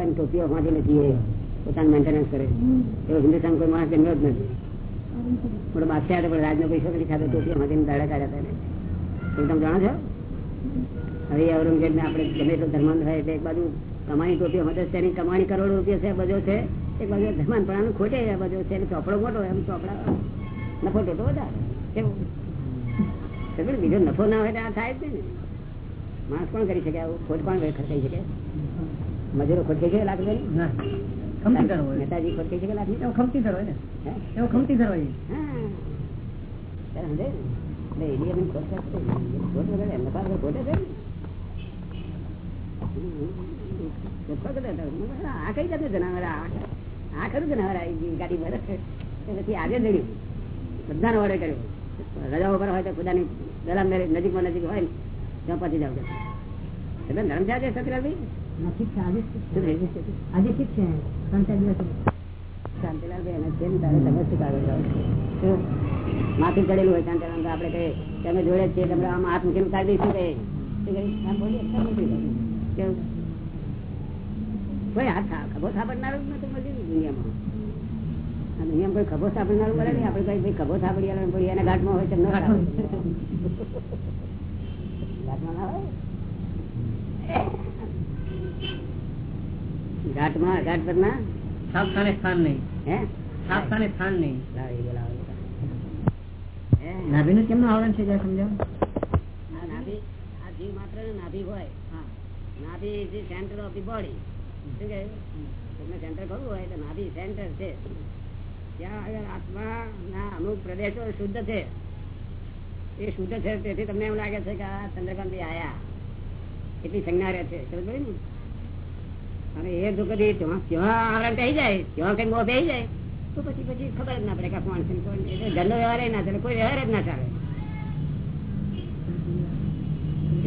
હોય ટોપીઓ વાંચી નથી એ. પોતાનું મેન્ટેનન્સ કરે. એવો હિન્દુસ્તાન કોઈ માણસ જન્મ્યો જ નથી. પણ બાદશાહ પણ રાજનો પૈસો નથી ખાતો ટોપીઓ વાંચીને દાડા કાઢ્યા હતા તમે જાણો છો? હવે ઔરંગઝેબ ને આપણે ગમે એટલો ધર્માંધ થાય એટલે એક બાજુ કમાણી ટોપીઓ છે એની કમાણી કરોડો રૂપિયા છે, બધો છે. એક બાજુ ધર્માન પણ ખોટે બધો છે ચોપડો મોટો એમ ચોપડા નફો ટોટો વધારે. કેવું? બીજો નફો ના હોય તો આ થાય જ ને. માણસ કોણ કરી શકે આવું? ખોટ કોણ ખર્ચાઈ શકે? મજૂરો ખોટ થઈ શકે લાખ રૂપિયાની? ના નેતાજી લાખ એવો? એવો થાય છે. છે. ને. કહ્યું, આ કઈ જાતનું જનાવર? આ ખરું જનાવર આ ગાડી ભરે છે પછી આજે જડ્યું બધાનો ઓર્ડર કર્યો. રજા ઉપર હોય તો ખુદાની દલાલ નજીકમાં નજીક હોય ને ત્યાં પહોંચી જાવ. એટલે નરમ છે સતીલાલભાઈ ઠીક છે. આજે? આજે ઠીક ત્રણ ચાર દિવસ તારે તમે હોય શાંતિલાલ આપડે કહીએ કે જોડે જ છીએ તમે આમ હાથ મૂકીને કાઢી દઈશું. કેવું? કોઈ હાથ ખભો સાંભળનારો જ નથી મળ્યું દુનિયામાં. દુનિયામાં કોઈ ખભો સાંભળનારું મળે નહીં આપણે કઈ ખભો સાંભળી આલો એના ઘાટમાં હોય તો ઘાટમાં ના હોય? ઘાટમાં ઘાટ પર ના સ્થાન નહીં. હે? સ્થાન નહીં. કેમનું આવરણ છે જરા સમજાવો? નાભી આ જીવ માત્ર નાભી હોય. નાભી is centre of the body શું કહે? તમને સેન્ટર કરવું હોય તો નાભી સેન્ટર છે. ત્યાં આગળ આત્મા ના અમુક પ્રદેશો શુદ્ધ છે. એ શુદ્ધ છે તેથી તમને એમ લાગે છે કે આ ચંદ્રકાંત આયા. એટલી સંજ્ઞા રહે છે. ખબર પડી ને? અને એ જો કદી આવરણ થઈ જાય, ત્યાં કઈ મોં બેસી જાય, તો પછી પછી ખબર જ ના પડે કે કોણ છે ને ઘરનો વ્યવહાર ના ચાલે કોઈ વ્યવહાર જ ના ચાલે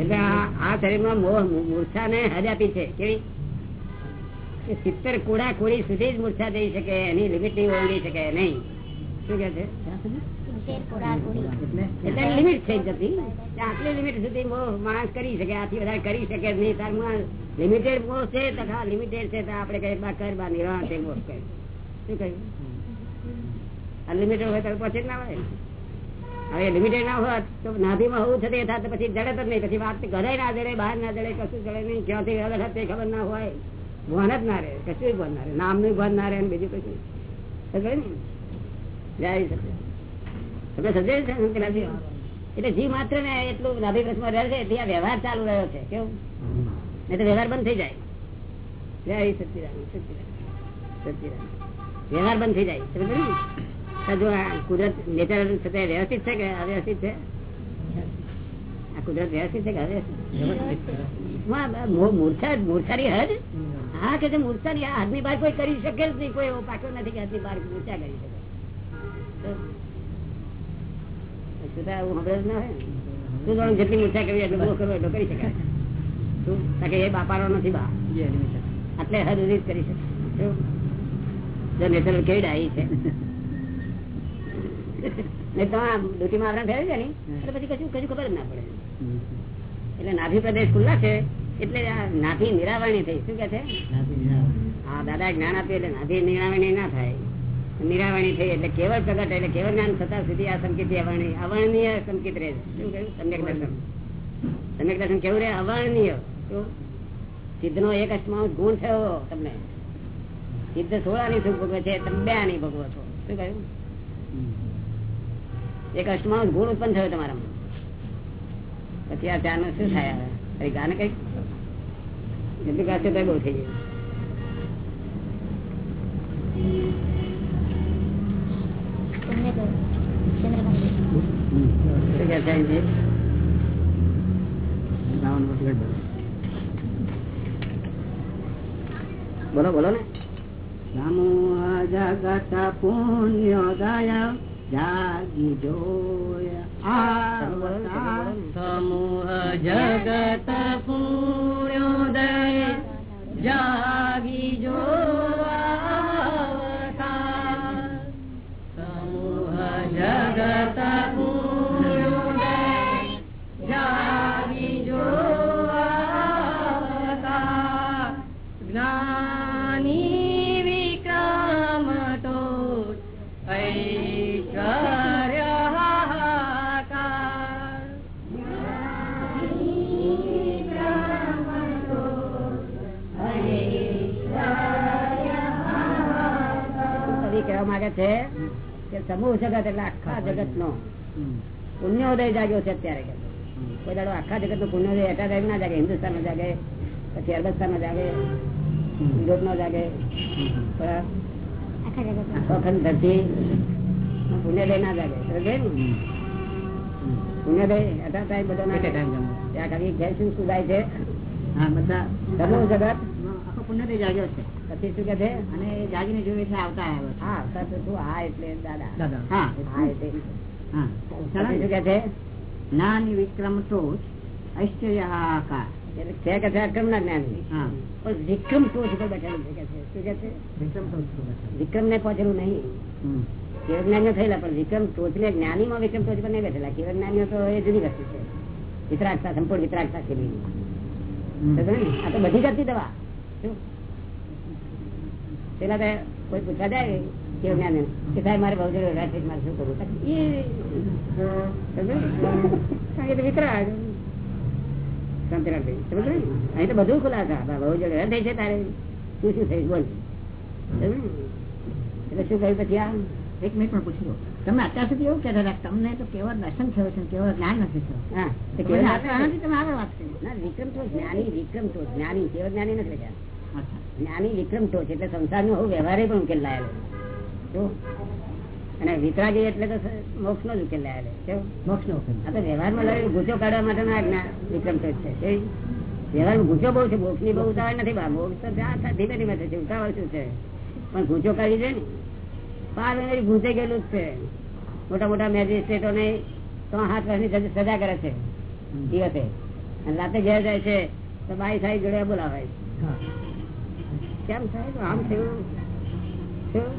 એટલે આ શરીરમાં મોહ મૂર્છા ને હજ આપી છે. કેવી? સિત્તેર કુડા કુડી સુધી જ મૂર્છા જઈ શકે, એની લિમિટ નહીં ઓળંગી શકે, નહીં. શું કે છે? લિમિટ થઈ જતી આટલી લિમિટ સુધી માણસ કરી શકે, આથી વધારે કરી શકે નહીં. તાર તારમાં લિમિટેડ મોહ છે? તથા લિમિટેડ છે આપણે કઈ બા કર શું કહ્યું? અનલિમિટેડ હોય તો પછી ના હોય હવે લિમિટેડ ના હોત તો નાભીમાં હોવું થતું થાત પછી જડે જ નહીં. પછી વાત ઘરે ના જડે, બહાર ના જડે, કશું જડે નહીં. ક્યાંથી અલગ તે ખબર ના હોય. ભણ જ ના રહે. કશું ભણ ના રહે. નામનું ભણ ના રહે બીજું કશું. સમજાય ને? જાય તમે સમજાય છે? એટલે જીવ માત્ર ને એટલું નાભી પ્રશ્ન રહે છે ત્યાં વ્યવહાર ચાલુ રહ્યો છે. કેવું? નહીં તો વ્યવહાર બંધ થઈ જાય. વ્યવહાર બંધ થઈ જાય. જો આ કુદરત નેચર છતાં વ્યવસ્થિત છે કે અવ્યવસ્થિત છે? આ કુદરત વ્યવસ્થિત છે કે અવ્યવસ્થિત? મૂર્છા, મૂર્છાની હદ? હા, કે મૂર્છાની આ હદની બહાર કોઈ કરી શકે જ નહીં. કોઈ એવો નથી કે હદની બહાર મૂર્છા કરી શકે. તો શું થાય જ ના હોય? તું જેટલી કરી શકાય. એ બાપારો નથી બા એટલે હદ કરી શકે. જો નેચરલ કેવી ડાઈ છે. નહીં તો આ ડ્યુટીમાં આવરણ થયું છે ને એટલે પછી કશું કશું ખબર જ ના પડે. એટલે નાભી પ્રદેશ ખુલ્લા છે એટલે આ નાભી નિરાવરણી થઈ. શું કે છે? હા દાદા જ્ઞાન આપ્યું એટલે નાભી નિરાવરણી ના થાય. નિરાવરણી થઈ એટલે કેવળ પ્રગટ એટલે કેવળ જ્ઞાન થતા સુધી આ સંકિત અવર્ણનીય સંકેત સંકિત રહે શું કહ્યું? સમ્યક દર્શન. સમ્યક દર્શન કેવું રહે? અવર્ણનીય સિદ્ધ નો એક અષ્ટમાં ગુણ થયો તમને. સિદ્ધ સોળા ની સુખ ભોગવે છે તમે બે ની ભોગવો છો. શું કહ્યું? એક અષ્ટમાં ગુણ ઉત્પન્ન થયો તમારામાં. પછી આ ચાર શું થાય હવે? ગાને કઈ એટલું કાશે તો બહુ થઈ ગયું. શું કહે છે અહીંથી? બોલો બોલો ને. નમો જગત પુણ્યોદય જાગી જોયા. સમૂહ જગત પૂર્ણોદય જાગી જો સમૂહ જગત સમૂહ જગત એટલે આખા જગત નો પુણ્યોદય જાગ્યો છે અત્યારે કોઈ દાડો આખા જગત નો પુણ્યોદય એટા ટાઈમ ના જાગે હિન્દુસ્તાનમાં જાગે પછી અરબસ્તાનમાં જાગે યુરોપ નો જાગે અખંડ ધરતી પુણ્યોદય ના જાગે. પુણ્યોદય એટા ટાઈમ બધો ના ત્યાં ખાલી ઘેર શું સુધાય છે? સમૂહ જગત? આખો પુણ્યથી જાગ્યો છે. પછી શું કે છે? અને જાગીને જોયું એટલે આવતા આવ્યો હા આવતા તો શું? હા એટલે દાદા. દાદા. હા હા. એટલે હા શું કે છે? નાની વિક્રમ તો ઐશ્વર્ય હાહાકાર એટલે છે કે છે અક્રમ ના જ્ઞાની? હા. પણ વિક્રમ ટોચ ઉપર બેઠેલું છે કે છે? શું કે છે? વિક્રમ ટોચ વિક્રમ ને પહોંચેલું નહીં. કેવળ થયેલા પણ વિક્રમ ટોચ ને જ્ઞાની માં વિક્રમ ટોચ પર નહીં બેઠેલા. કેવળ જ્ઞાનીઓ તો એ જુદી વસ્તુ છે. વિતરાગતા સંપૂર્ણ વિતરાગતા છે? આ તો બધી કરતી દવા. શું? પેલા તો કોઈ પૂછવા જાય કે જ્ઞાન કે સાહેબ મારે બહુ જરૂર રાત્રે મારે શું કરવું? એ ને? અહીં તો બધું ખુલાસા. બહુ જરૂર. હૃદય છે તારે. શું શું થયું? બોલ. એટલે શું કહ્યું પછી આ એક મિનિટ પણ પૂછી લો તમે અત્યાર સુધી એવું કહેતા હતા તમને તો કેવળ દર્શન થયો છે કેવળ જ્ઞાન નથી થયું. વિક્રમ તો જ્ઞાની વિક્રમ તો જ્ઞાની. કેવળ જ્ઞાની નથી અચ્છા જ્ઞાની વિક્રમ ટોચ એટલે સંસાર નો વ્યવહારે પણ ઉકેલ લાયેલો અને વિતરાગી એટલે તો મોક્ષ નો જ ઉકેલ લાયેલો મોક્ષ નો આ તો વ્યવહારમાં લડે ગુસ્સો કાઢવા માટે ના જ્ઞાન વિક્રમ ટોચ છે? વ્યવહારમાં બહુ છે મોક્ષની બહુ ઉતાવળ નથી. બા મોક્ષ તો ત્યાં ધીમે ધીમે થશે. ઉતાવળ શું છે? પણ ગુસ્સો કાઢી છે ને પાર એની ગુંચે ગયેલું જ છે. મોટા મોટા મેજિસ્ટ્રેટો ને તો હાથ વર્ષની સજા- સજા કરે છે. દિવસે. અને રાતે ઘેર જાય છે તો બાઈ સાહેબ જોડે બોલાવાય. કેમ સાહેબ આમ થયું. થયું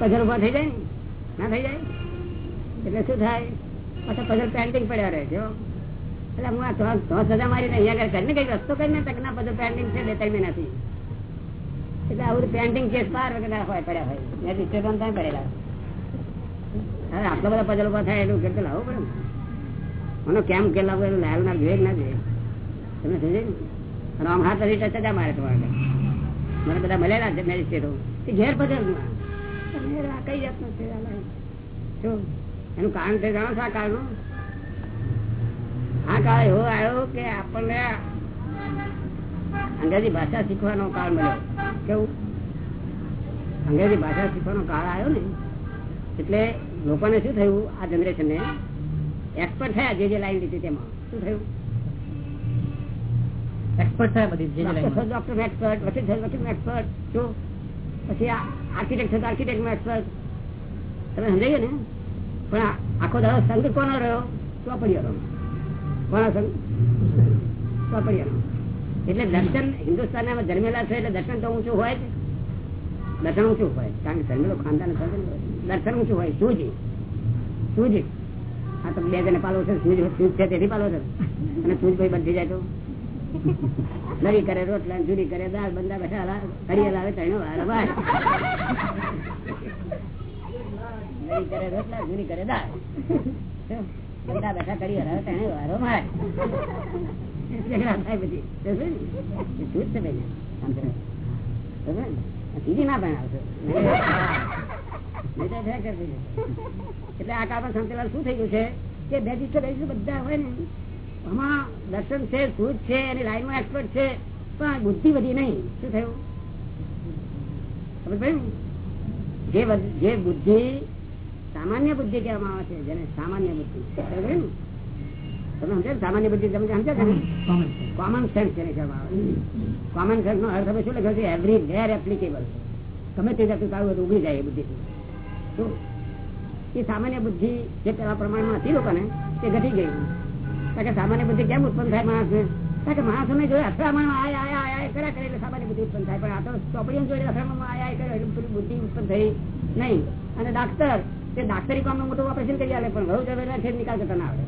પઝલ ઊભા થઈ જાય ને? થઈ જાય? એટલે શું થાય? પાછા પધર પેન્ટિંગ પડ્યા રહે જો એટલે હું આ તો તો સજા અહીંયા આગળ કરીને કઈ રસ્તો કરીને તકના પેન્ટિંગ છે બે ત્રણ મહિનાથી એટલે આવું પેન્ટિંગ કેસ બાર હોય, પડ્યા હોય. મેં ડિસ્ટર્બન્સ ત્યાં પડેલા અરે, આટલા બધા પઝલ ઊભા થાય એટલું કરતો લાવવું પડે મને કેમ કે લાવવું એનું લાલ ના જોઈએ. તમે સમજે ને આમ હાથ પછી સજા મારે તમારે. મને બધા મળેલા છે મેજિસ્ટ્રેટો એ ઘેર બદલ આ કઈ જાતનું છે એનું કારણ છે જાણો છો આ કાળનું? આ કાળ એવો આવ્યો કે આપણને અંગ્રેજી ભાષા શીખવાનો કાળ મળ્યો. કેવું? અંગ્રેજી ભાષા શીખવાનો કાળ આવ્યો ને, એટલે લોકોને શું થયું? આ જનરેશનને એક્સપર્ટ થયા જે જે લાઈન લીધી તેમાં. શું થયું? એક્સપર્ટ થાય બધી જે જે ડોક્ટર એક્સપર્ટ વકીલ થયો વકીલ એક્સપર્ટ જો પછી આર્કિટેક્ટ આર્કિટેક્ટ એક્સપર્ટ તમે સમજાઈએ ને? પણ આખો દાડો સંઘ કોનો રહ્યો? ચોપડીઓનો કોનો સંઘ? ચોપડીઓનો એટલે દર્શન હિન્દુસ્તાનમાં જન્મેલા છે એટલે દર્શન તો ઊંચું હોય જ. દર્શન ઊંચું હોય. કારણ કે જન્મેલો ખાનદાન દર્શન ઊંચું હોય. સૂજી. સૂજી. હા તો બે જણે પાલો છે સૂજ સૂજ છે તેથી પાલો છે. અને સૂજ ભાઈ બંધી જાય તો? નરી કરે, રોટલા જુરી કરે, દાળ બંદા બેઠા ઘડીએ લાવે તણો વારો વાર નરી કરે, રોટલા જુદી કરે, દાળ બંદા બેઠા ઘડીએ લાવે તણે વારો માર ઝઘડા થાય બધી તો શું ને? એ શું જ છે ભાઈ આમ છે. તો શું ને? આ સીધી ના ભણાવશો નહીં તો અભ્યાસ કરતી જશે. એટલે આ કાળમાં શાંતિલાલ શું થઈ ગયું છે કે બે દિવસે બધા હોય ને આમાં દર્શન છે સૂઝ છે એની લાઈનમાં એક્સપર્ટ છે પણ બુદ્ધિ વધી નહીં. શું થયું? ખબર જે જે બુદ્ધિ સામાન્ય બુદ્ધિ કહેવામાં આવે છે જેને સામાન્ય બુદ્ધિ? તમે સમજો સામાન્ય બુદ્ધિ તમે સમજો છો ને? કોમન સેન્સ જેને કહેવામાં આવે. કોમન સેન્સ નો અર્થ હવે શું લખ્યો છે? એવરી વેર એપ્લિકેબલ તમે તે જતું કાઢવું હોય તો ઉગડી જાય એ બુદ્ધિ એ સામાન્ય બુદ્ધિ જે પેલા પ્રમાણમાં હતી લોકોને તે ઘટી ગઈ. કારણ કે સામાન્ય બુદ્ધિ કેમ ઉત્પન્ન થાય માણસ ને? જોડે આય આય આય કર્યા કરે સામાન્ય બુદ્ધિ ઉત્પન્ન થાય. પણ આ તો ચોપડીઓ જોડે અથડામણ બુદ્ધિ ઉત્પન્ન થઈ નહીં. અને ડાક્ટર, તે ડાક્ટરી કામ મોટું ઓપરેશન કરી આવે પણ ઘઉં જવેરા છે નિકાલ કરતા ના આવડે.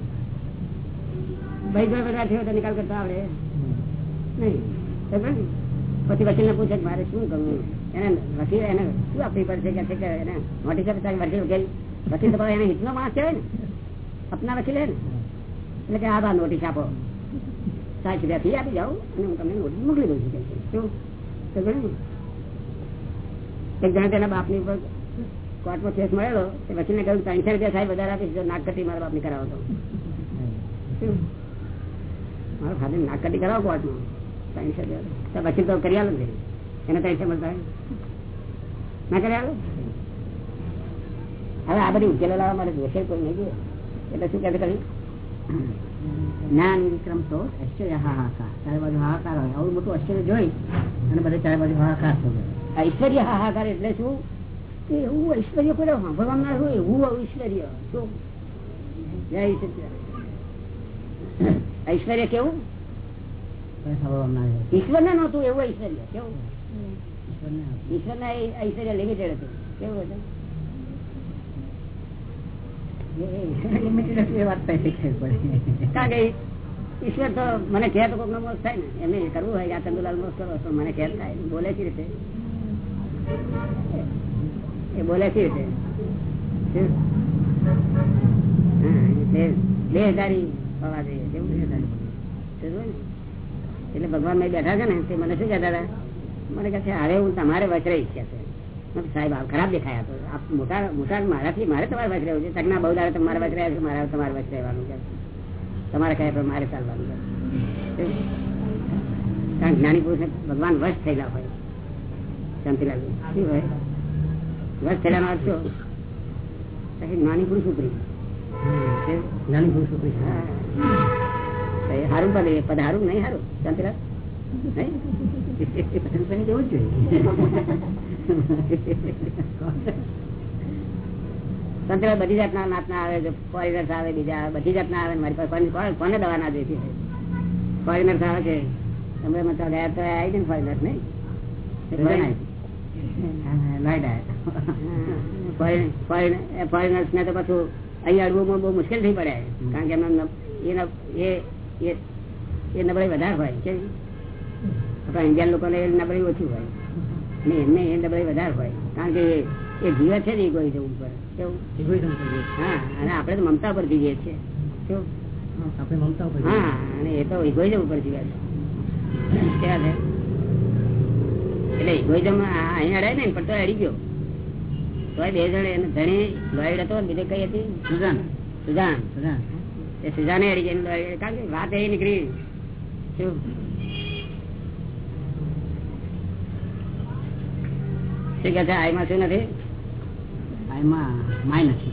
ભાઈ જવેરા છે તો નિકાલ કરતા આવડે? નહીં. પછી વકીલ ને પૂછે મારે શું કરવું? એને વકીલ એને શું આપવી પડશે? છે કે એને મોટી સાથે વકીલ વકીલ. વકીલ તો એને હિતનો માણસ કહેવાય ને. અપના વકીલ હે ને. એટલે કે આ બા નોટિસ આપો. સાઠ રૂપિયા ફી આપી જાઓ અને હું તમને નોટિસ મોકલી દઉં છું શું? એક જણા તેના બાપની ઉપર કોર્ટમાં કેસ મળેલો, તે વકીલને કહ્યું, ત્રણસો રૂપિયા સાહેબ વધારે આપીશ જો નાગકટી મારા બાપની કરાવો તો. મારો ખાલી નાગકટી કરાવો કોર્ટમાં. ત્રણસો રૂપિયા. તો વકીલ તો કરી આલો ને એને ત્રણસો મળતા ના કરી આલો? હવે આ બધી ઉકેલો લાવવા મારે જોશે કોઈ નહીં એટલે શું કહે કરી જ્ઞાન વિક્રમ તો આશ્ચર્ય હાહાકાર. ચારે બાજુ હાહાકાર હોય. આવું મોટું આશ્ચર્ય જોઈ અને બધે ચારે બાજુ હાહાકાર થયો ગયો ઐશ્વર્ય હાહાકાર એટલે શું? કે એવું ઐશ્વર્ય કોઈ સાંભળવાનું ના હોય એવું ઐશ્વર્ય. શું જય સત્ય ઐશ્વર્ય કેવું. ઈશ્વર ને નતું એવું ઐશ્વર્ય. કેવું. ઈશ્વર ને ઐશ્વર્ય લિમિટેડ હતું. કેવું હતું? ઈશ્વર તો મને કહે તો કોઈક મોસ થાય ને. એમને કરવું હોય કે આ ચંદુલાલ મોસ કરો તો મને ખેર થાય. બોલે છે રીતે? એ બોલે છે રીતે? બે હા, એ દેહધારી હોવા જોઈએ. કેવું સમજ્યો ને? એટલે ભગવાન મેં બેઠા છે ને તે મને શું કહેતા હતા? મને કહે છે હવે હું તમારે વચરાઈશ કે છે. સાહેબ ખરાબ દેખાયા તો. આપ મોટા મોટા મારાથી મારે તમારે વચરાવું છે. તકના બહુ દાડે તમારે રહ્યા છે મારે તમારે વચરાવાનું છે. તમારે કહે પણ મારે ચાલવાનું છે. કારણ જ્ઞાની પુરુષ ભગવાન વશ થયેલા હોય. શાંતિલાલ શું હોય? વશ થયેલાનો અર્થ છો પછી જ્ઞાની પુરુષ ઉપરી. જ્ઞાની પુરુષ ઉપરી. હા. હારું પદ પદ હારું નહીં હારું? શાંતિલાલ? નહીં? જેવું જ જોઈએ. સંતરા બધી જાતના નાતના આવે ફોરેનર્સ આવે બીજા આવે બધી જાતના આવે મારી પાસે કોને- દવા ના જોઈતી ફોરેનર્સ આવે છે. તમે મતલબ ગયા તો આવી ને ફોરેનર્સ નહીં? ફોરેનર્સ ને તો પાછું અહીંયા અડવું બહુ મુશ્કેલ થઈ પડે. કારણ કે એમના એ નબળી વધારે હોય છે આપણા ઇન્ડિયન લોકોને એ નબળાઈ ઓછી હોય. ને એમને એ નબળાઈ વધારે હોય. કારણ કે એ- જીવે છે ને ઇગોઇઝમ ઉપર. કેવું. હા અને આપણે તો મમતા પર જીવીએ છીએ. કેવું? આપણે મમતા ઉપર હા અને એ તો ઇગોઇઝમ ઉપર જીવે છે. કેવા છે? એટલે ઇગોઇઝમ અહીં અડાય ને પણ તો અડી ગયો. તો બે જણ એને ધણી લોઈડ હતો બીજે કઈ હતી? સુજાન. સુજાન. સુજાન. એ સુજાને અડી ગઈ કારણ કે વાત એ નીકળી. શું શું કે છે આઈમાં શું નથી? એમાં માય નથી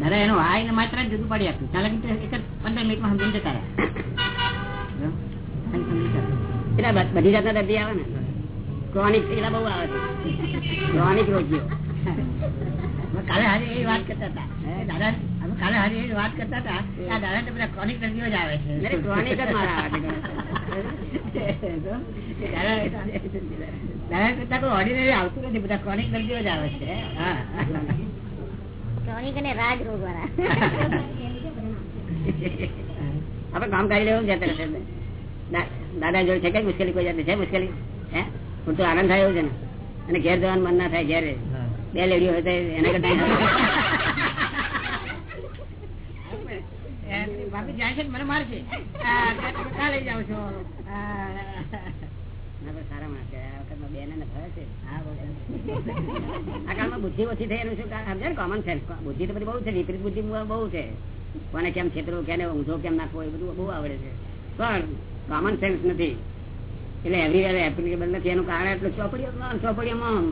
દાદા એનું આઈ ને માત્ર જુદું પડી આપ્યું. ચાલે પંદર મિનિટમાં સમજીને જતા રહ્યા? એટલે બધી જાતના દર્દી આવે ને? ક્રોનિક પેલા બહુ આવે છે. ક્રોનિક રોગીઓ. કાલે હાજે એ વાત કરતા હતા. દાદા અમે કાલે હાજે એ વાત કરતા હતા આ દાદા તો બધા ક્રોનિક દર્દીઓ જ આવે છે. ક્રોનિક જ મારા આવે છે. જો? એ દાદા દાદા કરતા કોઈ ઓર્ડિનરી આવતું નથી. બધા ક્રોનિક દર્દીઓ જ આવે છે. હા. Chronic અને રાજ રોગ વાળા આપણે કામ કરી લેવું છે દાદા જોડે છે કઈ મુશ્કેલી? કોઈ જાતની છે મુશ્કેલી? હે? પૂરતો આનંદ થાય એવું છે ને. અને ઘેર જવાનું મન ના થાય ઘેર બે લેડીઓ હોય તો એના કરતા ભાભી જાય છે મને મારશે. આ, તમે ક્યાં લઈ જાઓ છો. સારા માણસ છે. આ વખતમાં બેને ને ફરે છે. આ કાળમાં બુદ્ધિ ઓછી થઈ એનું શું સમજે કોમન સેન્સ બુદ્ધિ તો બધી બહુ છે વિપરીત બુદ્ધિ બહુ છે. કોને કેમ છેતરો કેને ઊંધો કેમ નાખવો એ બધું બહુ આવડે છે. પણ કોમન સેન્સ નથી. એટલે એવરીવેર એપ્લિકેબલ નથી. એનું કારણ એટલું ચોપડીઓમાં ચોપડીઓમાં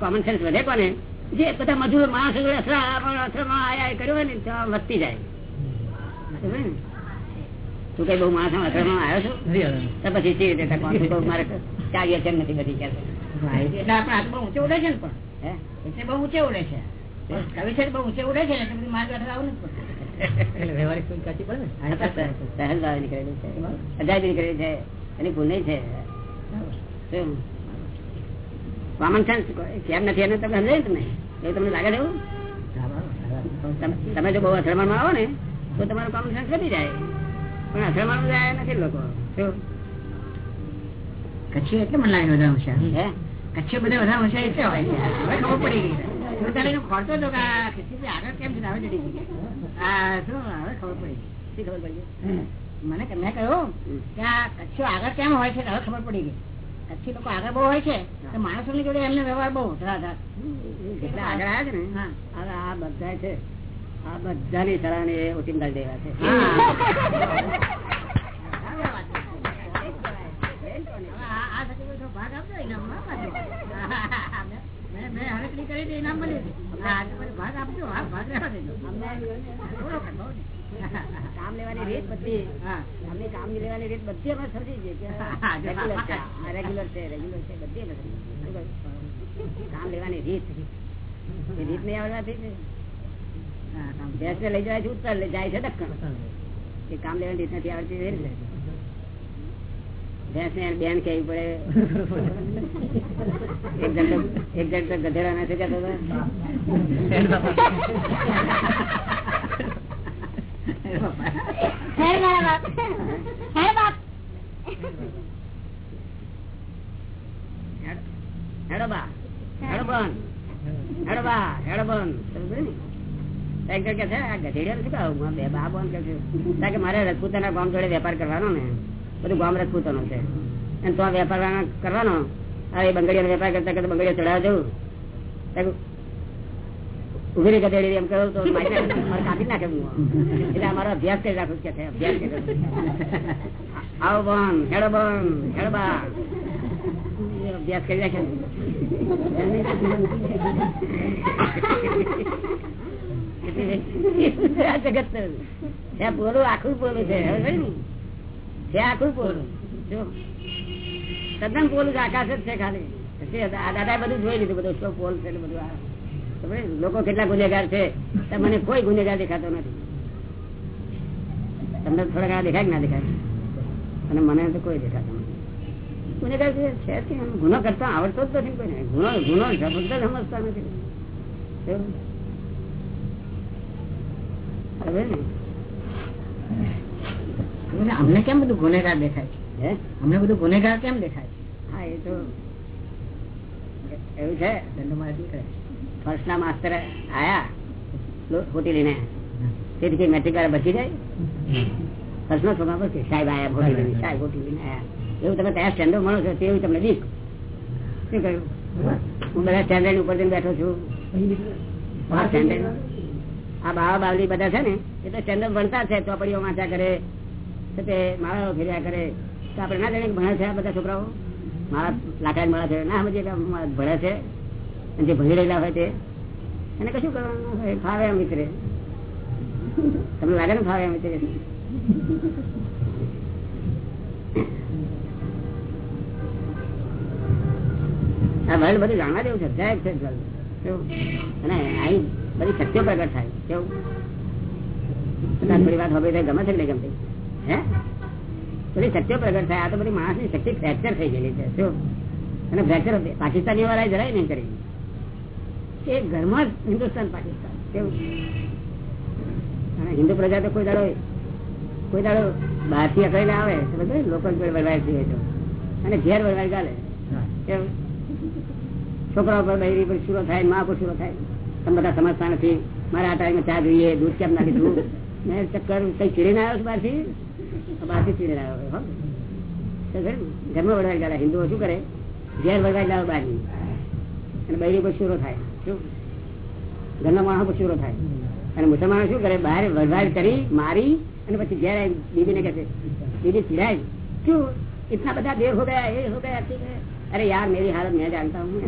કોમન સેન્સ વધે કોને? જે બધા મજૂર માણસ આયા કર્યો હોય ને તો વધતી જાય. તું કઈ બહુ માણસ અથડામાં આવ્યો છો? તો પછી જે રીતે મારે ચાવીએ કેમ નથી બધી કે એટલે આપણે હાથ બહુ ઊંચે ઉડે છે ને પણ. હે? એટલે બહુ ઊંચે ઉડે છે. કવિ છે બહુ ઊંચે ઉડે છે એટલે આઠ આવું નથી કોમન સેન્સ કેમ નથી એને તમે સમજાય તમે? એવું તમને લાગે છે તમે- તમે જો બહુ અથડામણમાં આવો ને તો તમારું કોમન સેન્સ ઘટી જાય. પણ અથડામણ જાય નથી લોકો? કચ્છી એટલે મને લાગે બધા હોશિયાર કચ્છી બધા બધા હોશિયાર એટલે હોય ખબર પડી ગઈ એનું ખોરતો હતો કે આગળ કેમ છે હવે જડી આ શું હવે ખબર પડી. શી ખબર પડી? મને મેં કહ્યું કે આ કચ્છીઓ આગળ કેમ હોય છે હવે ખબર પડી ગઈ. કચ્છી લોકો આગળ બહુ હોય છે તો માણસોની જોડે એમને વ્યવહાર બહુ ધરાધાર જેટલા આગળ આવ્યા છે ને? હા. હવે આ બધા છે. આ બધાની સરાહને એ ઓટીમ દેવા છે. નો ભાગ આપજો કામ લેવાની રીત બધી. હા. કામ લેવાની રીત બધી અમે સમજી છે રેગ્યુલર છે. રેગ્યુલર છે બધી? કામ લેવાની રીત. રીત નહીં આવડવાથી. ભેંસને લઈ જાય છે ઉત્તર લઈ જાય છે દક્ષિણ. એ કામ લેવાની રીત નથી આવડતી ભેંસ એને બેન કહેવી પડે. એક જણ તો એક જણ તો ગધેડા નથી એક જણ કે છે આ ગધેડિયા નથી કહું બે બા બોન કે છે. કે મારે રજપૂતાના ગામ જોડે વેપાર કરવાનો ને. બધું ગામ રજપૂતાનો છે. અને તો વેપાર કરવાનો. આ એ બંગડીયો વેપાર કરતા કરતા બંગડીયો ચડાવવા જવું. રહી ગધેડી એમ કહ્યું તો કાપી નાખે હું એટલે અમારો અભ્યાસ કરી રાખું કે અભ્યાસ કરી આવો બન, હેડો બન હેડબા અભ્યાસ કરી રાખે જગત આખું પોલું? છે. આખું પોલું જો. તદ્દન પોલ જ આકાશ જ છે ખાલી. દાદાએ બધું જોઈ લીધું બધું શું પોલ છે બધું આ. લોકો કેટલા ગુનેગાર છે? મને કોઈ ગુનેગાર દેખાતો નથી. તમને થોડા ઘણા દેખાય ના દેખાય? અને મને તો કોઈ દેખાતો નથી. ગુનેગાર છે ગુનો કરતા આવડતો જ નથી કોઈ ગુનો ગુનો જબરદસ્ત સમજતા નથી. હવે ને? અમને કેમ બધું ગુનેગાર દેખાય છે? અમને બધું ગુનેગાર કેમ દેખાય હા એ તો એવું છે? ધંધો મારે શું કરે? ફર્સ્ટ ના માસ્તર આયા ખોટી લઈને. તેથી મેટ્રિક વાળા બચી જાય? ફર્સ્ટ નો છોકરા પછી સાહેબ આયા ખોટી લઈને સાહેબ ખોટી લઈને આયા. એવું તમે કયા સ્ટેન્ડર્ડ મળો છો તેવું તમને દીક. શું કહ્યું? હું બધા સ્ટેન્ડર્ડ ઉપર જઈને બેઠો છું. આ બાવા બાવલી બધા છે ને એ તો સ્ટેન્ડર્ડ ભણતા છે ચોપડીઓ વાંચા કરે તે માળાઓ ફેર્યા કરે. તો આપણે ના જાણે ભણે છે આ બધા છોકરાઓ? મારા લાકડા મળે છે. ના સમજે ભણે છે. જે ભણી રહેલા હોય તે. એને કશું કરવાનું હોય. ફાવે એમ વિતરે તમને લાગે ને ફાવે આ વર્લ્ડ બધું જાણવા જેવું છે. અધ્યાય છે? અને અહીં બધી શક્તિઓ પ્રગટ થાય. કેવું? થોડી વાત હવે ગમે છે કે નહીં ગમતી? હે? બધી શક્તિઓ પ્રગટ થાય આ તો બધી માણસની શક્તિ ફ્રેક્ચર થઈ ગયેલી છે શું? અને ફ્રેક્ચર પાકિસ્તાની વાળા જરાય નહીં કરી. એ ઘરમાં જ હિન્દુસ્તાન પાકિસ્તાન કેવું? અને હિન્દુ પ્રજા તો કોઈ દાડો કોઈ દાડો બહારથી અકડીને આવે તો બધું લોકલ જોડે વળવાય છે તો. અને ઘેર વળવાય ચાલે કેવું? છોકરા ઉપર બહેરી પર શરૂ થાય મા પર શરૂ થાય. તમે બધા સમજતા નથી મારે આ ટાઈમે ચા જોઈએ દૂધ કેમ ના લીધું મેં ચક્કર કઈ ચીડીને આવ્યો છું બહારથી? બાજુ ઘરમાં વડવાઈ લાવે હિન્દુઓ શું કરે? ઘેર વડવાઈ લાવે બાજુ અને બૈરી પર થાય. શું? ઘરના માણસો પર થાય. અને મુસલમાનો શું કરે? બહાર વડવાડ કરી મારી અને પછી ઘેર આવી દીદીને કહે દીદી ચીડાય શું? ઇતના બધા દેર હો ગયા એ હો ગયા અરે યાર મેરી હાલત મેં જાણતા હું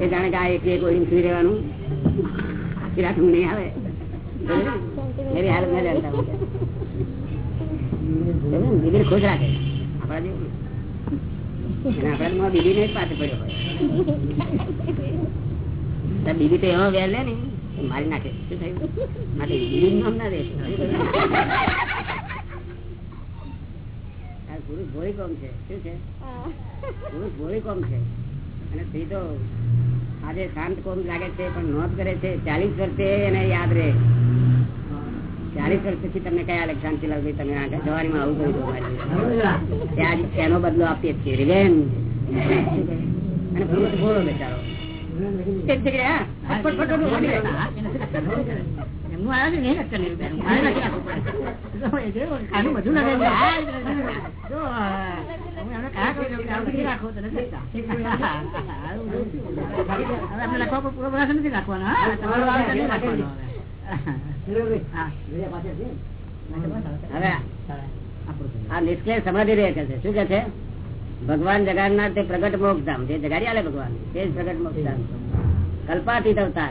એ જાણે કે આ એક એક ઓળી સુઈ રહેવાનું. ચીડા રાત નહીં આવે. મેરી હાલત મેં જાણતા હું. બીબી ખુશ રાખે આપણા ભોળી કોમ છે. અને સ્ત્રી તો આજે શાંત કોમ લાગે છે, પણ નોંધ કરે છે. ચાલીસ વર્ષે એને યાદ રહે. ચાલીસ વર્ષ પછી તમને કયા લાગે શાંતિલાલ ભાઈ તમે આ જવાનીમાં આવું કહ્યું ત્યાં એનો બદલો આપીએ છીએ રિવેન અને પુરુષ બોલો બેચારો તે જ જગ્યાએ, હા, ફટ ફટ ફટ ફટ ફટ ફટ. એમનું આવ્યા છે ને એ નક્કી નહીં. મારે નથી આપવું પડે. તો એ જો, આનું બધું લગે છે. આ જ લગે છે. જો, હું એમને કયા કહું છું કે આવું નથી રાખવું તો નથી રાખતા. આવું બધું શું? હવે આપણે લખવા પર પૂરો ભરોસો નથી રાખવાનો સમાધિ રહે છે? શું કે છે? ભગવાન જગાડનાર તે પ્રગટ મોક્ષધામ. જે જગાડી આલે ભગવાન તે જ પ્રગટ મોક્ષધામ. કલ્પાતીત અવતાર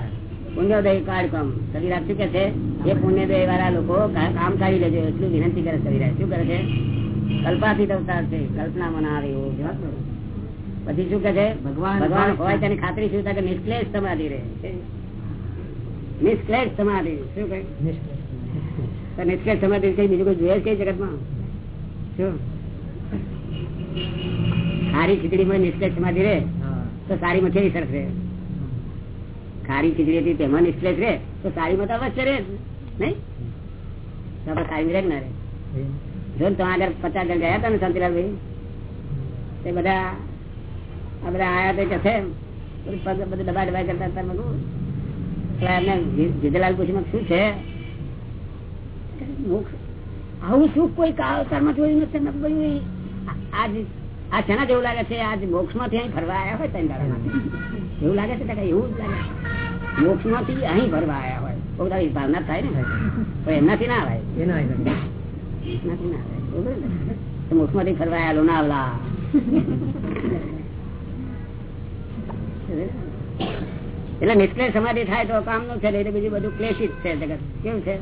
પુણ્યોદય કાળકમ. કવિરાજ શું કે છે? એ પુણ્યોદય વાળા લોકો કામ કાઢી લેજો એટલું વિનંતી કરે કવિરાજ શું કરે છે? કલ્પાતીત અવતાર છે. કલ્પના મના આવે એવું પછી શું કે છે? ભગવાન- ભગવાન હોય તેની ખાતરી શું થાય કે નિષ્કલેશ સમાધિ રહે. નિષ્ક્લેશ સમાધિ શું કહે? તો સમાધિ કઈ બીજું કોઈ જોઈએ જ જગતમાં શું? ખારી ખીચડીમાં નિષ્ક્લેશ સમાધિ રે તો સારી મથેરી સરસ રે ખારી ખીચડી હતી તેમાં નિષ્ક્લેશ રે તો સારી તો અવશ્ય રે નહીં? તો સારી રે ના રે જો ને આગળ પચાસ જણ ગયા હતા ને શાંતિલાલભાઈ તે બધા આ બધા આયા તે કે છે બધું બધું દબાઈ દબાઈ કરતા હતા મેં કીધું, પેલા એમને જી- જીજેલાલ પૂછ્યું શું છે? આવું સુખ કોઈ કાળમાં જોયું નથી મેં આજ આ શેના જેવું લાગે છે? આજ મોક્ષમાંથી અહીં ફરવા આવ્યા હોય ત્રણ દાડામાંથી એવું લાગે છે એવું જ લાગે મોક્ષમાંથી અહીં ફરવા આવ્યા હોય. બહુ ભાવના થાય ને પણ એમનાથી ના આવે. એનાથી ના આવે. મોક્ષમાંથી ફરવા આવ્યા લોનાવલા એટલે નિષ્ક્રિય સમાધિ થાય તો કામનું છે એટલે બીજું બધું ક્લેશિત છે જગત. કેવું છે?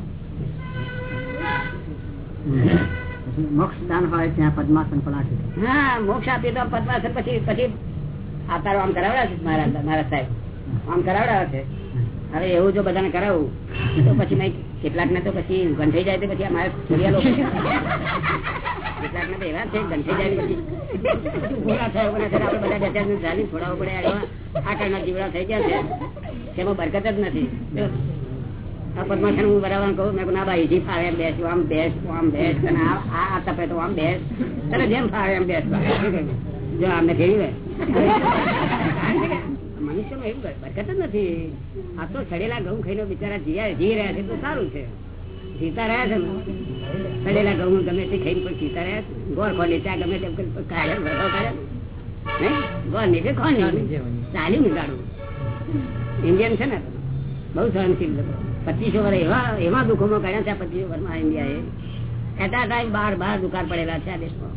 મોક્ષ દાન હોય ત્યાં પદ્માસન પલાઠી હા મોક્ષ આપીએ તો પદ્માસન પછી પછી આ તારો આમ કરાવડા છે મહારાજ મહારાજ સાહેબ. આમ કરાવડા છે. હવે એવું જો બધાને કરાવું તો પછી કેટલાક ને તો પછી ગંઠાઈ જાય તો પછી અમારે છોડિયા લોકો કેટલાક ને એવા આમ આ તપે તો આમ બેસ. તને જેમ ફાવે એમ જો આમને હોય. મનુષ્યમાં એવું બરકત જ નથી. આ તો સડેલા ઘઉં ખાઈને બિચારા જીયા જી રહ્યા છે, તો સારું છે. જીતા રહ્યા છે? સડેલા ઘઉં ગમે તે ખાઈને કોઈ જીતા રહ્યા ગોળ ખોલે, ચા ગમે તેમ કાઢે ભરો કાઢે? ગોળ નીચે ખોલ ચાલ્યું નીકાળું ઇન્ડિયન છે ને? બહુ સહનશીલ લોકો. પચીસો વર્ષ એવા એવા દુઃખોમાં કાઢ્યા છે પચીસો વર્ષમાં ઇન્ડિયાએ એટલા ટાઈમ બાર બાર દુકાળ પડેલા છે આ દેશમાં.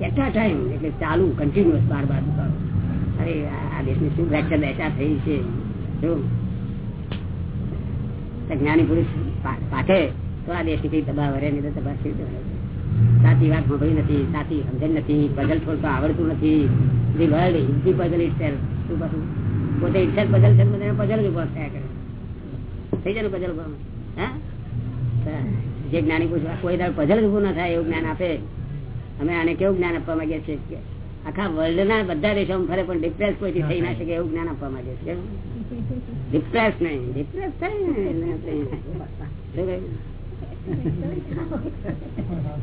એટલા ટાઈમ એટલે ચાલુ કન્ટિન્યુઅસ બાર બાર દુકાળો અરે, આ દેશની શું ફ્રેક્ચર બેચા થઈ છે? જો જ્ઞાની પુરુષ પા- પાછે તો આ દેશની કઈ તબા? સાચી વાત સાંભળી નથી, સાચી સમજણ નથી પઝલ છોડતો આવડતું નથી. ઇટ પોતે ઇચ્છા પઝલ છે બધાને પઝલ કરે. જે જ્ઞાની પૂછવા, કોઈ દાડો પઝલ ઉભું ના થાય એવું જ્ઞાન આપે. અમે આને કેવું જ્ઞાન આપવા માંગીએ છીએ? આખા વર્લ્ડ ના બધા દેશોમાં ફરે, પણ ડિપ્રેસ કોઈથી થઈ ના શકે એવું જ્ઞાન આપવા માંગીએ છીએ. ડિપ્રેસ નહીં ડિપ્રેસ થાય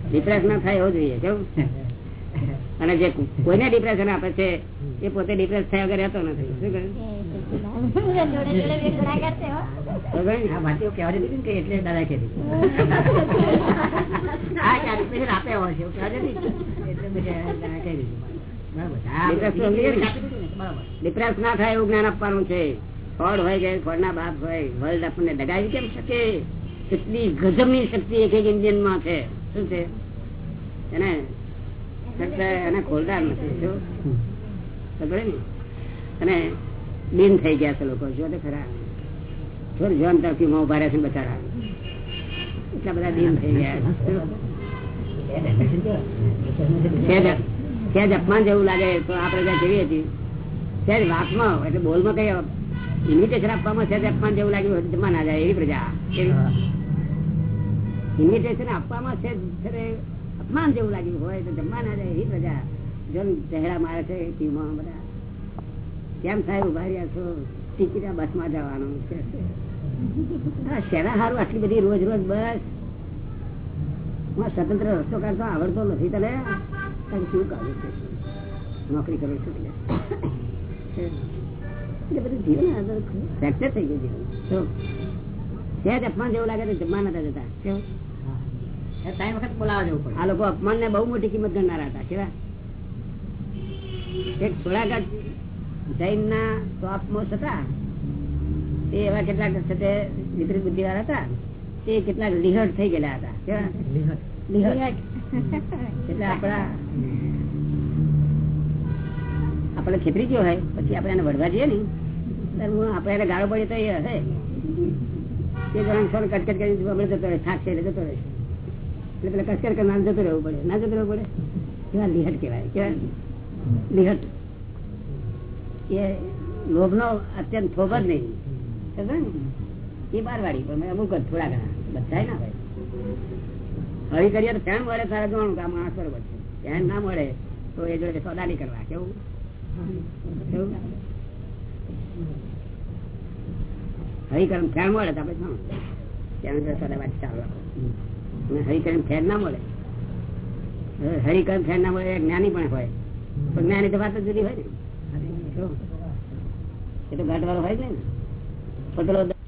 ડિપ્રેસ ના થાય એવું જોઈએ કેવું અને જે કોઈને ડિપ્રેશન આપે છે એ પોતે ડિપ્રેસ થયા વગર રહેતો નથી. શું ને ને. ડિપ્રેસ ને? ને? ના થાય એવું જ્ઞાન આપવાનું છે. ફળ હોય કે ફળના બાપ હોય વર્લ્ડ આપણને ડગાવી કેમ શકે? કેટલી ગજબની શક્તિ એક એક ઇન્ડિયનમાં છે. શું છે? એને એને ખોલતા નથી, જો. ખબર ને અને બીન થઈ ગયા છે લોકો, જો ખરા. ને જેવું લાગે, તો આપણે ત્યાં જેવી હતી સહેજ વાતમાં એટલે બોલમાં કઈ ઇન્વિટેશન આપવામાં સહેજ અપમાન જેવું લાગ્યું તો ના જાય, એવી પ્રજા ઇન્વિટેશન આપવામાં છે અપમાન જેવું લાગ્યું હોય તો જમવા ના જાય એ બધા જો ચહેરા મારે છે, ટીમમાં બધા. કેમ સાહેબ ઊભા રહ્યા છો? ટિકિટ બસમાં જવાનું છે. શેના સારું આટલી બધી રોજ રોજ બસ? હું સ્વતંત્ર રસ્તો કાઢતો આવડતો નથી તને? તમે શું કાઢું છે? નોકરી કરું છું એટલે. બધું જીવન ફ્રેક્ચર થઈ ગયું જીવન. સહેજ અપમાન જેવું લાગે તો જમવા નતા જતા. કેવું ત્રણ વખત બોલાવા જવું પડે. આ લોકો અપમાન ને બહુ મોટી કિંમત ગણનારા હતા કેવા? એક થોડાક જૈન ના ટોપ મોસ્ટ હતા. તે એવા કેટલાક સાથે વિપરીત બુદ્ધિ વાળા હતા. તે કેટલાક લિહટ થઈ ગયેલા હતા કેવા? લિહટ એટલે આપણા આપણે ખેતરી ગયો હોય પછી આપણે એને વડવા જઈએ ને. ત્યારે આપણે એને ગાળો પડીએ તો એ હશે. તે જણા સોન કટકટ કરી આપણે જતો રહે થાક છે એટલે જતો રહે એટલે પેલા કચકર કરનાર જતું રહેવું પડે. ના જતું રહેવું પડે? કેવા લિહટ કહેવાય? કેવા? લિહટ. એ લોભ નો અત્યંત થોભ જ નહીં. એ બાર વાળી પણ અમુક થોડા ઘણા. બધા ના હોય. હરી કરીએ તો ફેમ મળે તારે જોવાનું કે આ માણસ બરોબર છે. ફેન ના મળે તો એ જોડે સોદા નહીં કરવા. કેવું? કેવું? હરિકરમ ફેન મળે તો આપણે શું? ત્યાં જોડે સોદા વાત ચાલુ રાખો. હરિકરમ ફેર ના મળે. હરિકરમ ના મળે જ્ઞાની પણ હોય. પણ જ્ઞાની તો વાત જુદી હોય ને? એ તો ઘાટ વાળો હોય ને. પતલો